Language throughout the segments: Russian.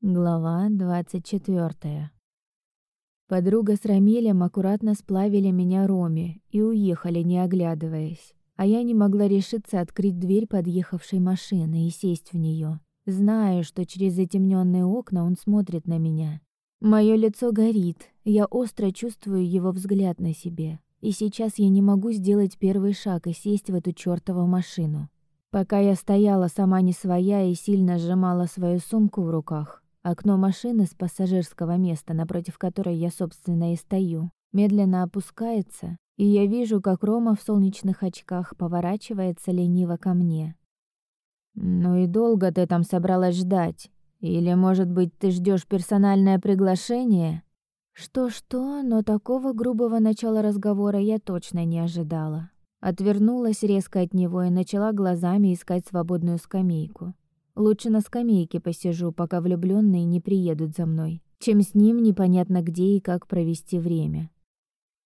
Глава 24. Подруга с Рамилем аккуратно сплавили меня Роме и уехали, не оглядываясь. А я не могла решиться открыть дверь подъехавшей машины и сесть в нее, зная, что через затемненные окна он смотрит на меня. Мое лицо горит, я остро чувствую его взгляд на себе. И сейчас я не могу сделать первый шаг и сесть в эту чёртову машину. Пока я стояла сама не своя и сильно сжимала свою сумку в руках, Окно машины с пассажирского места, напротив которой я, собственно, и стою, медленно опускается, и я вижу, как Рома в солнечных очках поворачивается лениво ко мне. «Ну и долго ты там собралась ждать? Или, может быть, ты ждешь персональное приглашение?» Что-что, но такого грубого начала разговора я точно не ожидала. Отвернулась резко от него и начала глазами искать свободную скамейку. Лучше на скамейке посижу, пока влюбленные не приедут за мной, чем с ним непонятно где и как провести время.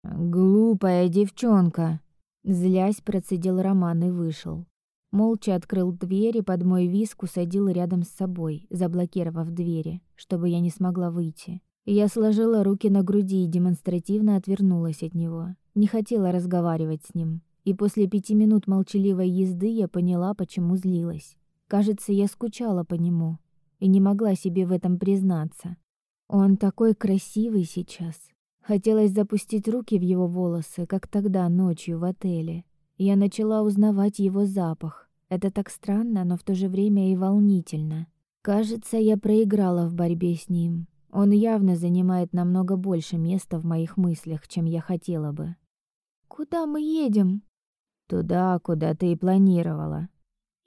Глупая девчонка, злясь процедил Роман и вышел. Молча открыл дверь и под мой виск усадил рядом с собой, заблокировав двери, чтобы я не смогла выйти. Я сложила руки на груди и демонстративно отвернулась от него. Не хотела разговаривать с ним. И после пяти минут молчаливой езды я поняла, почему злилась. Кажется, я скучала по нему и не могла себе в этом признаться. Он такой красивый сейчас. Хотелось запустить руки в его волосы, как тогда ночью в отеле. Я начала узнавать его запах. Это так странно, но в то же время и волнительно. Кажется, я проиграла в борьбе с ним. Он явно занимает намного больше места в моих мыслях, чем я хотела бы. Куда мы едем? Туда, куда ты и планировала.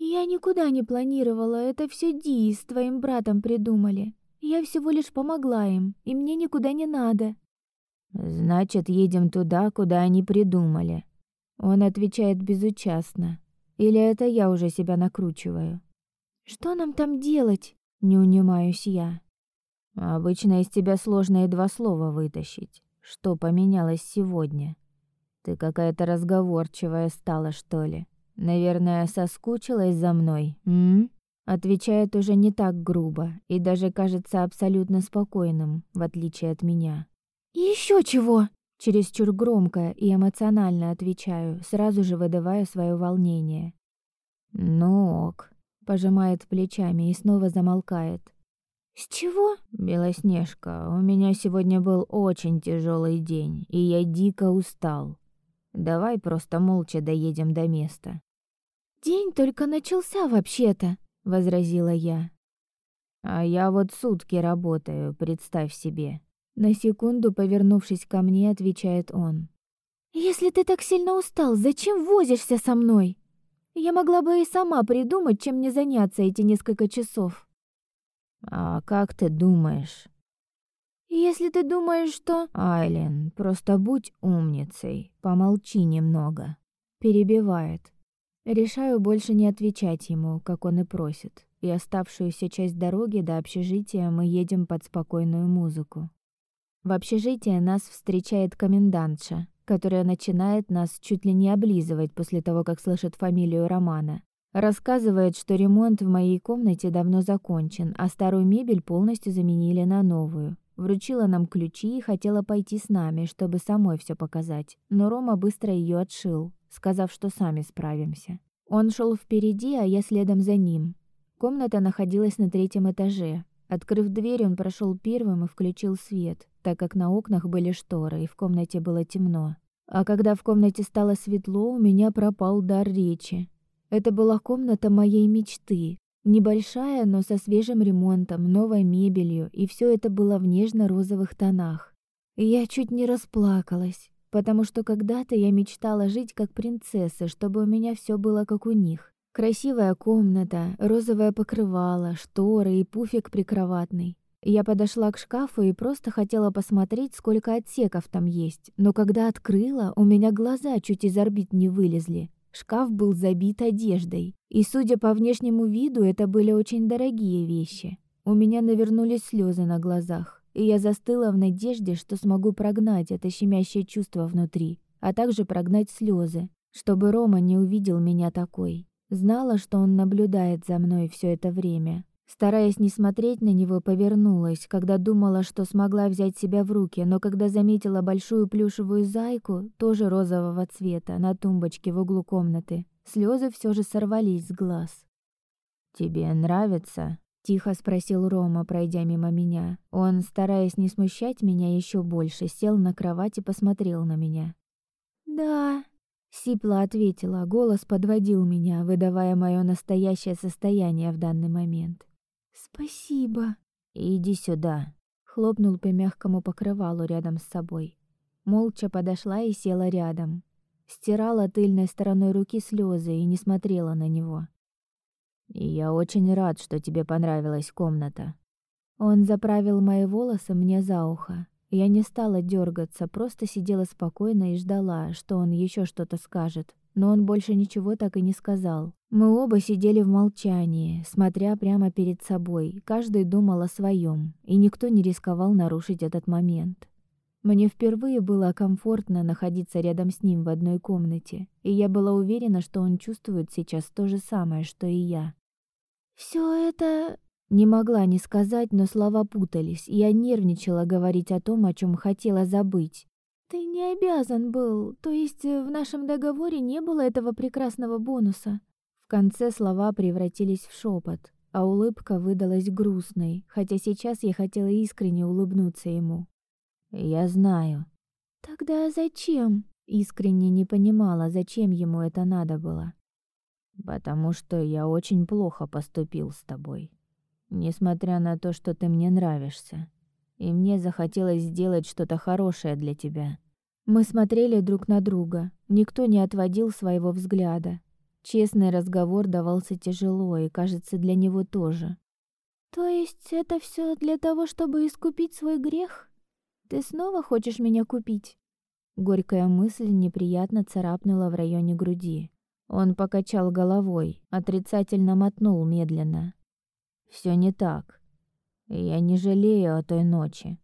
«Я никуда не планировала, это все Ди с твоим братом придумали. Я всего лишь помогла им, и мне никуда не надо». «Значит, едем туда, куда они придумали». Он отвечает безучастно. Или это я уже себя накручиваю? «Что нам там делать?» — не унимаюсь я. «Обычно из тебя сложно и два слова вытащить. Что поменялось сегодня? Ты какая-то разговорчивая стала, что ли?» Наверное, соскучилась за мной, м? Отвечает уже не так грубо и даже кажется абсолютно спокойным, в отличие от меня. И еще чего? Чересчур громко и эмоционально отвечаю, сразу же выдавая свое волнение. Ну ок, пожимает плечами и снова замолкает. С чего? Белоснежка, у меня сегодня был очень тяжелый день, и я дико устал. Давай просто молча доедем до места. День только начался вообще-то, возразила я. А я вот сутки работаю, представь себе. На секунду, повернувшись ко мне, отвечает он. Если ты так сильно устал, зачем возишься со мной? Я могла бы и сама придумать, чем мне заняться эти несколько часов. А как ты думаешь? Если ты думаешь, что... Айлен, просто будь умницей, помолчи немного. Перебивает. Решаю больше не отвечать ему, как он и просит, и оставшуюся часть дороги до общежития мы едем под спокойную музыку. В общежитии нас встречает комендантша, которая начинает нас чуть ли не облизывать после того, как слышит фамилию Романа. Рассказывает, что ремонт в моей комнате давно закончен, а старую мебель полностью заменили на новую. Вручила нам ключи и хотела пойти с нами, чтобы самой все показать, но Рома быстро ее отшил, сказав, что сами справимся. Он шел впереди, а я следом за ним. Комната находилась на третьем этаже. Открыв дверь, он прошел первым и включил свет, так как на окнах были шторы, и в комнате было темно. А когда в комнате стало светло, у меня пропал дар речи. Это была комната моей мечты. Небольшая, но со свежим ремонтом, новой мебелью, и все это было в нежно-розовых тонах. я чуть не расплакалась потому что когда-то я мечтала жить как принцесса, чтобы у меня все было как у них. Красивая комната, розовое покрывало, шторы и пуфик прикроватный. Я подошла к шкафу и просто хотела посмотреть, сколько отсеков там есть, но когда открыла, у меня глаза чуть из орбит не вылезли. Шкаф был забит одеждой, и, судя по внешнему виду, это были очень дорогие вещи. У меня навернулись слезы на глазах и я застыла в надежде, что смогу прогнать это щемящее чувство внутри, а также прогнать слезы, чтобы Рома не увидел меня такой. Знала, что он наблюдает за мной все это время, Стараясь не смотреть на него, повернулась, когда думала, что смогла взять себя в руки, но когда заметила большую плюшевую зайку, тоже розового цвета, на тумбочке в углу комнаты, слезы все же сорвались с глаз. «Тебе нравится?» — тихо спросил Рома, пройдя мимо меня. Он, стараясь не смущать меня еще больше, сел на кровать и посмотрел на меня. «Да», — сипло ответила, голос подводил меня, выдавая мое настоящее состояние в данный момент. «Спасибо». «Иди сюда», — хлопнул по мягкому покрывалу рядом с собой. Молча подошла и села рядом. Стирала тыльной стороной руки слезы и не смотрела на него. «Я очень рад, что тебе понравилась комната». Он заправил мои волосы мне за ухо. Я не стала дергаться, просто сидела спокойно и ждала, что он еще что-то скажет но он больше ничего так и не сказал. Мы оба сидели в молчании, смотря прямо перед собой, каждый думал о своем, и никто не рисковал нарушить этот момент. Мне впервые было комфортно находиться рядом с ним в одной комнате, и я была уверена, что он чувствует сейчас то же самое, что и я. Все это не могла не сказать, но слова путались, и я нервничала говорить о том, о чем хотела забыть. Ты не обязан был, то есть э, в нашем договоре не было этого прекрасного бонуса. В конце слова превратились в шепот, а улыбка выдалась грустной, хотя сейчас я хотела искренне улыбнуться ему. Я знаю. Тогда зачем? Искренне не понимала, зачем ему это надо было. Потому что я очень плохо поступил с тобой. Несмотря на то, что ты мне нравишься и мне захотелось сделать что-то хорошее для тебя. Мы смотрели друг на друга. Никто не отводил своего взгляда. Честный разговор давался тяжело, и, кажется, для него тоже. То есть это все для того, чтобы искупить свой грех? Ты снова хочешь меня купить? Горькая мысль неприятно царапнула в районе груди. Он покачал головой, отрицательно мотнул медленно. Все не так. Я не жалею о той ночи.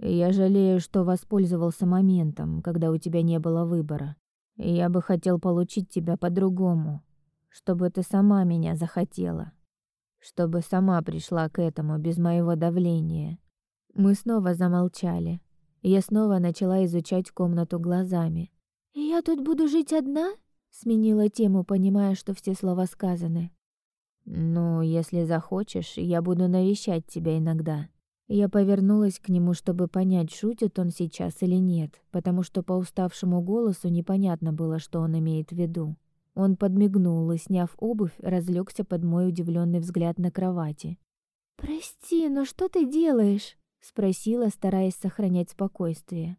Я жалею, что воспользовался моментом, когда у тебя не было выбора. Я бы хотел получить тебя по-другому, чтобы ты сама меня захотела, чтобы сама пришла к этому без моего давления. Мы снова замолчали. Я снова начала изучать комнату глазами. «Я тут буду жить одна?» Сменила тему, понимая, что все слова сказаны. «Ну, если захочешь, я буду навещать тебя иногда». Я повернулась к нему, чтобы понять, шутит он сейчас или нет, потому что по уставшему голосу непонятно было, что он имеет в виду. Он подмигнул и, сняв обувь, разлегся под мой удивленный взгляд на кровати. «Прости, но что ты делаешь?» — спросила, стараясь сохранять спокойствие.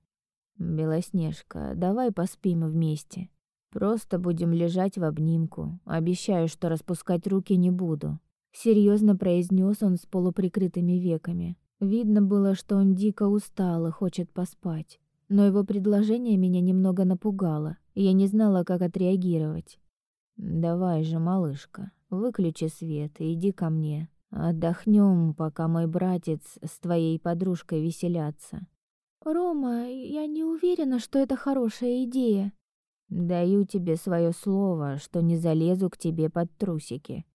«Белоснежка, давай поспим вместе», Просто будем лежать в обнимку. Обещаю, что распускать руки не буду. Серьезно произнес он с полуприкрытыми веками. Видно было, что он дико устал и хочет поспать. Но его предложение меня немного напугало, и я не знала, как отреагировать. «Давай же, малышка, выключи свет и иди ко мне. Отдохнем, пока мой братец с твоей подружкой веселятся». «Рома, я не уверена, что это хорошая идея», Даю тебе свое слово, что не залезу к тебе под трусики.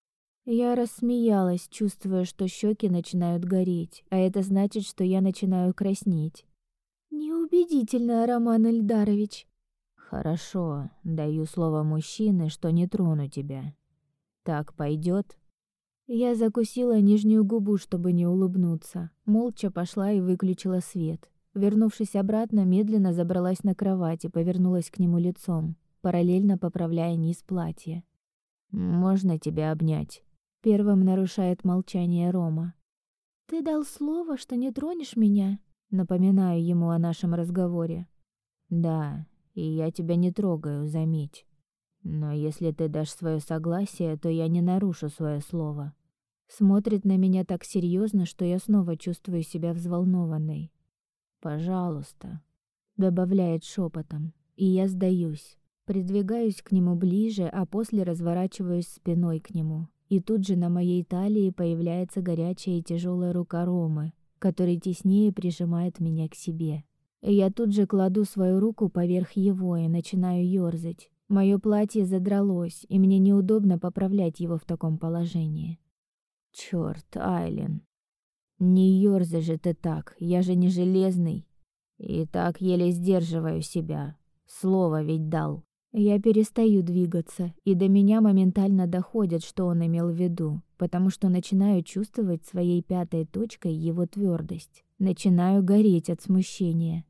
Я рассмеялась, чувствуя, что щеки начинают гореть, а это значит, что я начинаю краснеть. Неубедительно, Роман Эльдарович. Хорошо, даю слово мужчины, что не трону тебя. Так пойдет? Я закусила нижнюю губу, чтобы не улыбнуться. Молча пошла и выключила свет. Вернувшись обратно, медленно забралась на кровать и повернулась к нему лицом, параллельно поправляя низ платья. «Можно тебя обнять?» Первым нарушает молчание Рома. «Ты дал слово, что не тронешь меня?» Напоминаю ему о нашем разговоре. «Да, и я тебя не трогаю, заметь. Но если ты дашь свое согласие, то я не нарушу свое слово». Смотрит на меня так серьезно, что я снова чувствую себя взволнованной. «Пожалуйста», — добавляет шепотом, и я сдаюсь. Придвигаюсь к нему ближе, а после разворачиваюсь спиной к нему. И тут же на моей талии появляется горячая и тяжелая рука Ромы, который теснее прижимает меня к себе. Я тут же кладу свою руку поверх его и начинаю ёрзать. Моё платье задралось, и мне неудобно поправлять его в таком положении. Чёрт, Айлен. Не ёрзай же ты так, я же не железный. И так еле сдерживаю себя. Слово ведь дал. Я перестаю двигаться, и до меня моментально доходит, что он имел в виду, потому что начинаю чувствовать своей пятой точкой его твердость. Начинаю гореть от смущения.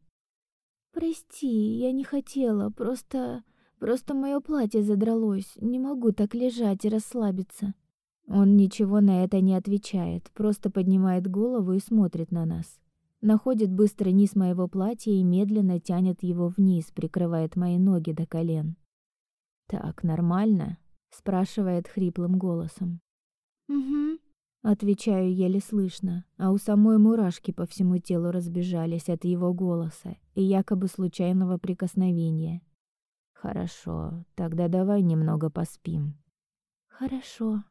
«Прости, я не хотела, просто... просто мое платье задралось, не могу так лежать и расслабиться». Он ничего на это не отвечает, просто поднимает голову и смотрит на нас. Находит быстро низ моего платья и медленно тянет его вниз, прикрывает мои ноги до колен. «Так, нормально?» — спрашивает хриплым голосом. «Угу», — отвечаю еле слышно, а у самой мурашки по всему телу разбежались от его голоса и якобы случайного прикосновения. «Хорошо, тогда давай немного поспим». «Хорошо»,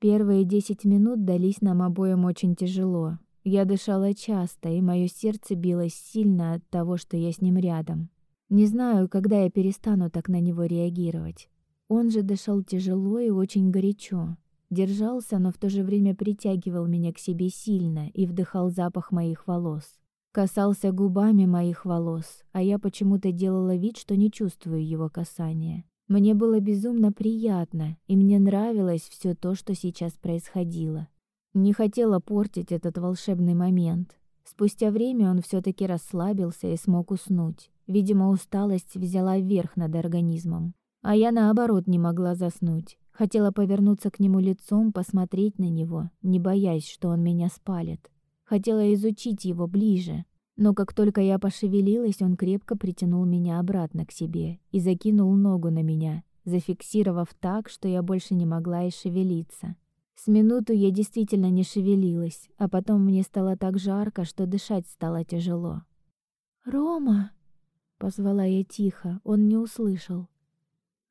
Первые десять минут дались нам обоим очень тяжело. Я дышала часто, и мое сердце билось сильно от того, что я с ним рядом. Не знаю, когда я перестану так на него реагировать. Он же дышал тяжело и очень горячо. Держался, но в то же время притягивал меня к себе сильно и вдыхал запах моих волос. Касался губами моих волос, а я почему-то делала вид, что не чувствую его касания. Мне было безумно приятно, и мне нравилось все то, что сейчас происходило. Не хотела портить этот волшебный момент. Спустя время он все таки расслабился и смог уснуть. Видимо, усталость взяла верх над организмом. А я, наоборот, не могла заснуть. Хотела повернуться к нему лицом, посмотреть на него, не боясь, что он меня спалит. Хотела изучить его ближе, но как только я пошевелилась, он крепко притянул меня обратно к себе и закинул ногу на меня, зафиксировав так, что я больше не могла и шевелиться. С минуту я действительно не шевелилась, а потом мне стало так жарко, что дышать стало тяжело. «Рома!» — позвала я тихо, он не услышал.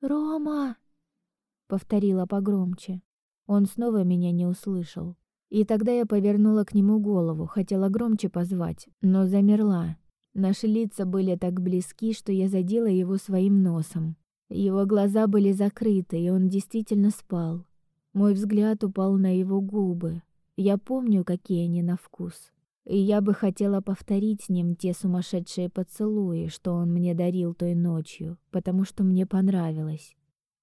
«Рома!» — повторила погромче. Он снова меня не услышал. И тогда я повернула к нему голову, хотела громче позвать, но замерла. Наши лица были так близки, что я задела его своим носом. Его глаза были закрыты, и он действительно спал. Мой взгляд упал на его губы. Я помню, какие они на вкус. И я бы хотела повторить с ним те сумасшедшие поцелуи, что он мне дарил той ночью, потому что мне понравилось.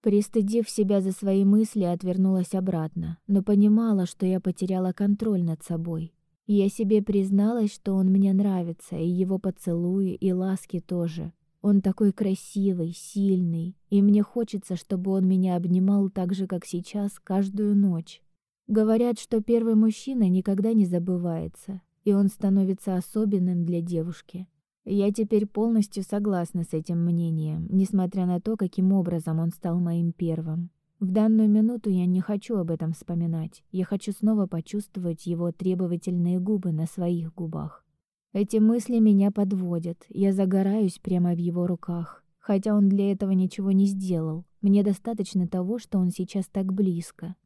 Пристыдив себя за свои мысли, отвернулась обратно, но понимала, что я потеряла контроль над собой. Я себе призналась, что он мне нравится, и его поцелуи, и ласки тоже. Он такой красивый, сильный, и мне хочется, чтобы он меня обнимал так же, как сейчас, каждую ночь. Говорят, что первый мужчина никогда не забывается, и он становится особенным для девушки. Я теперь полностью согласна с этим мнением, несмотря на то, каким образом он стал моим первым. В данную минуту я не хочу об этом вспоминать. Я хочу снова почувствовать его требовательные губы на своих губах. Эти мысли меня подводят. Я загораюсь прямо в его руках, хотя он для этого ничего не сделал. Мне достаточно того, что он сейчас так близко.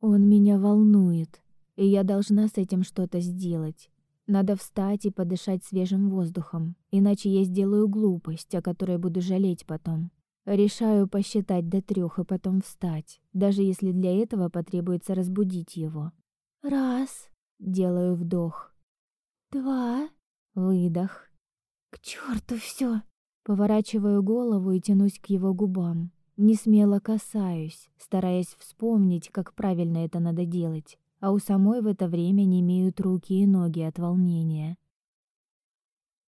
Он меня волнует, и я должна с этим что-то сделать. Надо встать и подышать свежим воздухом, иначе я сделаю глупость, о которой буду жалеть потом. Решаю посчитать до трех и потом встать, даже если для этого потребуется разбудить его. Раз. Делаю вдох. Два. Выдох. К черту все. Поворачиваю голову и тянусь к его губам. Не смело касаюсь, стараясь вспомнить, как правильно это надо делать а у самой в это время не имеют руки и ноги от волнения.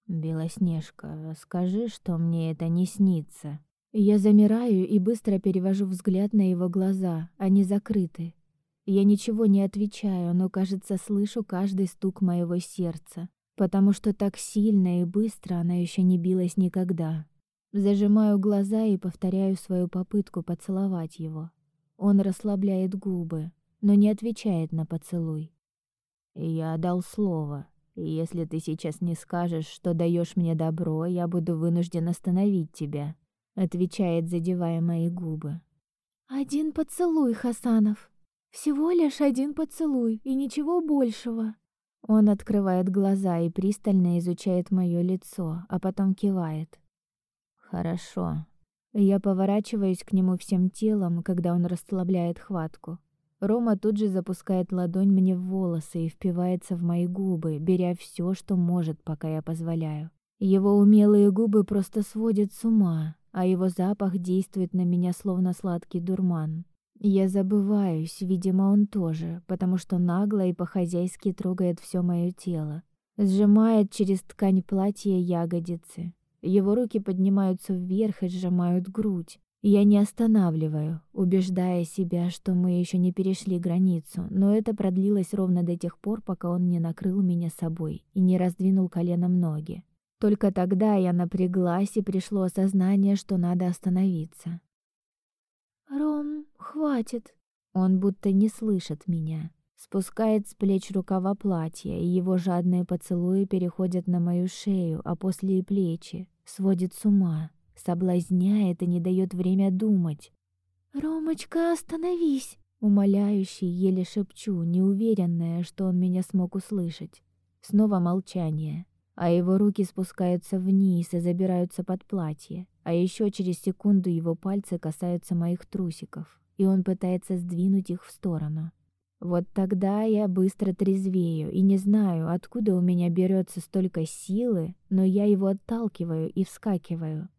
«Белоснежка, скажи, что мне это не снится». Я замираю и быстро перевожу взгляд на его глаза, они закрыты. Я ничего не отвечаю, но, кажется, слышу каждый стук моего сердца, потому что так сильно и быстро она еще не билась никогда. Зажимаю глаза и повторяю свою попытку поцеловать его. Он расслабляет губы, но не отвечает на поцелуй. «Я дал слово. Если ты сейчас не скажешь, что даешь мне добро, я буду вынужден остановить тебя», — отвечает, задевая мои губы. «Один поцелуй, Хасанов. Всего лишь один поцелуй и ничего большего». Он открывает глаза и пристально изучает моё лицо, а потом кивает. «Хорошо». Я поворачиваюсь к нему всем телом, когда он расслабляет хватку. Рома тут же запускает ладонь мне в волосы и впивается в мои губы, беря все, что может, пока я позволяю. Его умелые губы просто сводят с ума, а его запах действует на меня словно сладкий дурман. Я забываюсь, видимо, он тоже, потому что нагло и по-хозяйски трогает все мое тело. Сжимает через ткань платья ягодицы. Его руки поднимаются вверх и сжимают грудь. Я не останавливаю, убеждая себя, что мы еще не перешли границу, но это продлилось ровно до тех пор, пока он не накрыл меня собой и не раздвинул коленом ноги. Только тогда я напряглась и пришло осознание, что надо остановиться. «Ром, хватит!» Он будто не слышит меня. Спускает с плеч рукава платья, и его жадные поцелуи переходят на мою шею, а после и плечи. Сводит с ума соблазняет и не дает время думать. «Ромочка, остановись!» Умоляющий, еле шепчу, неуверенная, что он меня смог услышать. Снова молчание, а его руки спускаются вниз и забираются под платье, а еще через секунду его пальцы касаются моих трусиков, и он пытается сдвинуть их в сторону. Вот тогда я быстро трезвею и не знаю, откуда у меня берется столько силы, но я его отталкиваю и вскакиваю.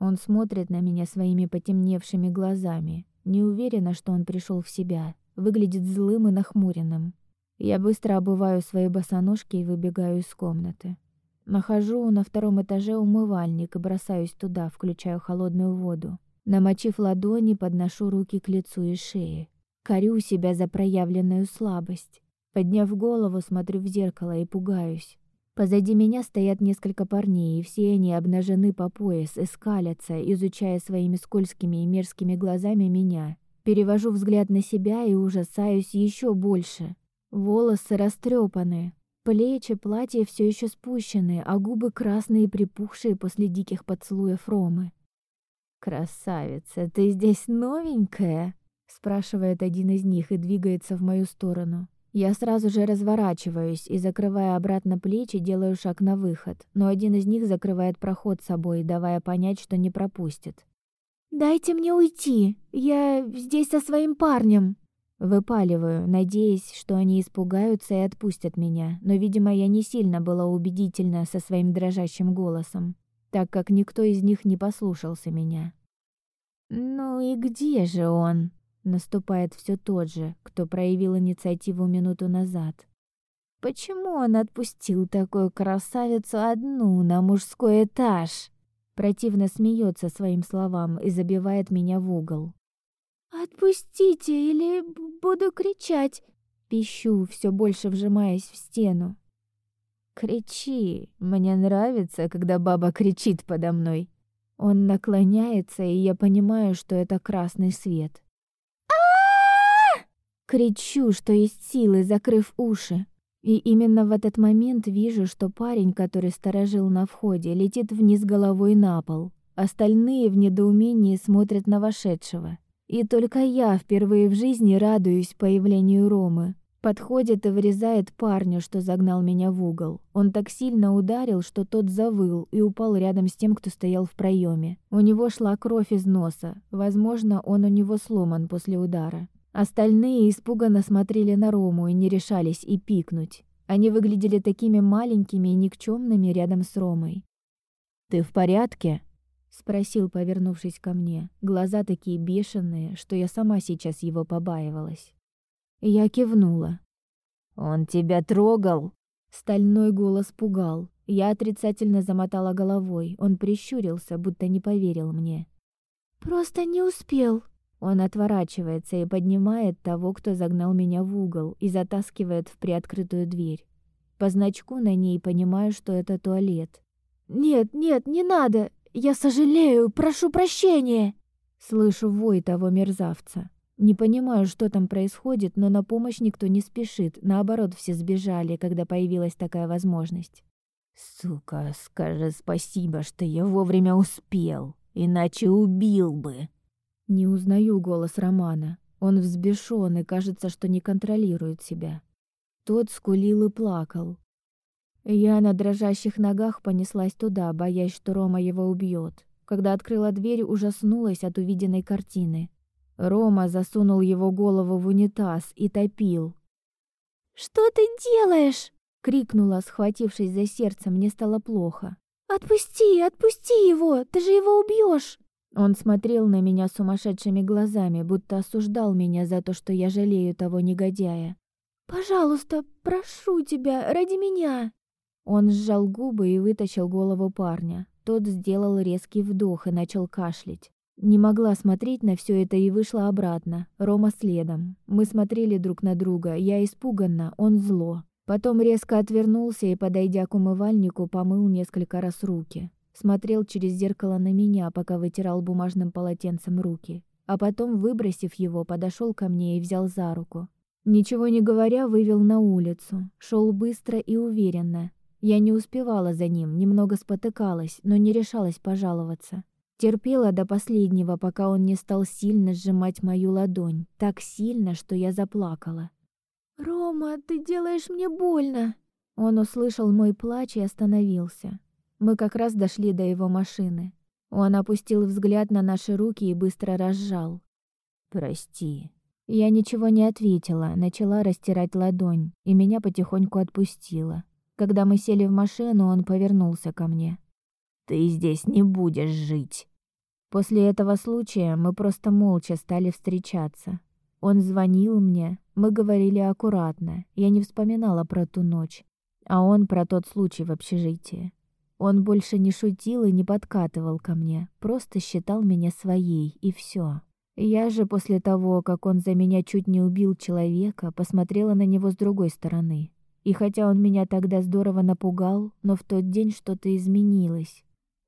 Он смотрит на меня своими потемневшими глазами. Не уверена, что он пришел в себя. Выглядит злым и нахмуренным. Я быстро обуваю свои босоножки и выбегаю из комнаты. Нахожу на втором этаже умывальник и бросаюсь туда, включаю холодную воду. Намочив ладони, подношу руки к лицу и шее. Корю себя за проявленную слабость. Подняв голову, смотрю в зеркало и пугаюсь. Позади меня стоят несколько парней, и все они обнажены по пояс и скалятся, изучая своими скользкими и мерзкими глазами меня. Перевожу взгляд на себя и ужасаюсь еще больше. Волосы растрепаны, плечи платья все еще спущены, а губы красные и припухшие после диких поцелуев Ромы. «Красавица, ты здесь новенькая?» спрашивает один из них и двигается в мою сторону. Я сразу же разворачиваюсь и, закрывая обратно плечи, делаю шаг на выход, но один из них закрывает проход собой, давая понять, что не пропустит. «Дайте мне уйти! Я здесь со своим парнем!» Выпаливаю, надеясь, что они испугаются и отпустят меня, но, видимо, я не сильно была убедительна со своим дрожащим голосом, так как никто из них не послушался меня. «Ну и где же он?» Наступает все тот же, кто проявил инициативу минуту назад. Почему он отпустил такую красавицу одну на мужской этаж? Противно смеется своим словам и забивает меня в угол. Отпустите, или буду кричать. Пищу, все больше вжимаясь в стену. Кричи. Мне нравится, когда баба кричит подо мной. Он наклоняется, и я понимаю, что это красный свет. Кричу, что есть силы, закрыв уши. И именно в этот момент вижу, что парень, который сторожил на входе, летит вниз головой на пол. Остальные в недоумении смотрят на вошедшего. И только я впервые в жизни радуюсь появлению Ромы. Подходит и вырезает парню, что загнал меня в угол. Он так сильно ударил, что тот завыл и упал рядом с тем, кто стоял в проеме. У него шла кровь из носа. Возможно, он у него сломан после удара. Остальные испуганно смотрели на Рому и не решались и пикнуть. Они выглядели такими маленькими и никчемными рядом с Ромой. «Ты в порядке?» — спросил, повернувшись ко мне. Глаза такие бешеные, что я сама сейчас его побаивалась. Я кивнула. «Он тебя трогал?» Стальной голос пугал. Я отрицательно замотала головой. Он прищурился, будто не поверил мне. «Просто не успел», он отворачивается и поднимает того, кто загнал меня в угол, и затаскивает в приоткрытую дверь. По значку на ней понимаю, что это туалет. «Нет, нет, не надо! Я сожалею, прошу прощения!» Слышу вой того мерзавца. Не понимаю, что там происходит, но на помощь никто не спешит. Наоборот, все сбежали, когда появилась такая возможность. «Сука, скажи спасибо, что я вовремя успел, иначе убил бы!» Не узнаю голос Романа. Он взбешён и кажется, что не контролирует себя. Тот скулил и плакал. Я на дрожащих ногах понеслась туда, боясь, что Рома его убьет. Когда открыла дверь, ужаснулась от увиденной картины. Рома засунул его голову в унитаз и топил. «Что ты делаешь?» — крикнула, схватившись за сердце, мне стало плохо. «Отпусти, отпусти его, ты же его убьешь!» Он смотрел на меня сумасшедшими глазами, будто осуждал меня за то, что я жалею того негодяя. «Пожалуйста, прошу тебя, ради меня!» Он сжал губы и вытащил голову парня. Тот сделал резкий вдох и начал кашлять. Не могла смотреть на все это и вышла обратно. Рома следом. Мы смотрели друг на друга. Я испуганно, он зло. Потом резко отвернулся и, подойдя к умывальнику, помыл несколько раз руки. Смотрел через зеркало на меня, пока вытирал бумажным полотенцем руки. А потом, выбросив его, подошел ко мне и взял за руку. Ничего не говоря, вывел на улицу. Шел быстро и уверенно. Я не успевала за ним, немного спотыкалась, но не решалась пожаловаться. Терпела до последнего, пока он не стал сильно сжимать мою ладонь, так сильно, что я заплакала. «Рома, ты делаешь мне больно!» Он услышал мой плач и остановился. Мы как раз дошли до его машины. Он опустил взгляд на наши руки и быстро разжал. «Прости». Я ничего не ответила, начала растирать ладонь, и меня потихоньку отпустила. Когда мы сели в машину, он повернулся ко мне. «Ты здесь не будешь жить». После этого случая мы просто молча стали встречаться. Он звонил мне, мы говорили аккуратно. Я не вспоминала про ту ночь, а он про тот случай в общежитии. Он больше не шутил и не подкатывал ко мне, просто считал меня своей, и все. Я же после того, как он за меня чуть не убил человека, посмотрела на него с другой стороны. И хотя он меня тогда здорово напугал, но в тот день что-то изменилось.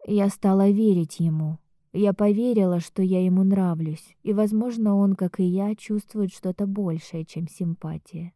Я стала верить ему, я поверила, что я ему нравлюсь, и, возможно, он, как и я, чувствует что-то большее, чем симпатия.